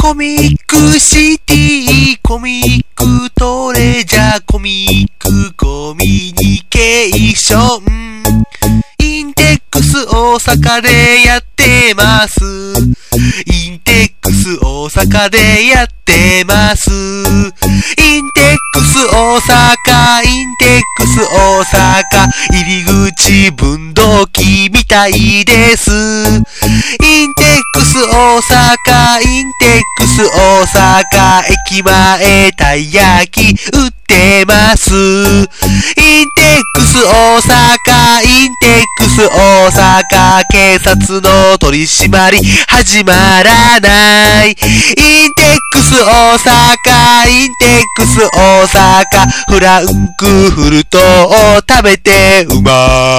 コミックシティ、コミックトレジャー、コミックコミュニケーション。インテックス大阪でやってます。インテックス大阪でやってます。インテックス大阪、インテックス大阪、入り口分度器みたいです。インテッ大阪、インテックス大阪、駅前たい焼き売ってます。インテックス大阪、インテックス大阪、警察の取り締まり始まらない。インテックス大阪、インテックス大阪、フランクフルトを食べてうまー。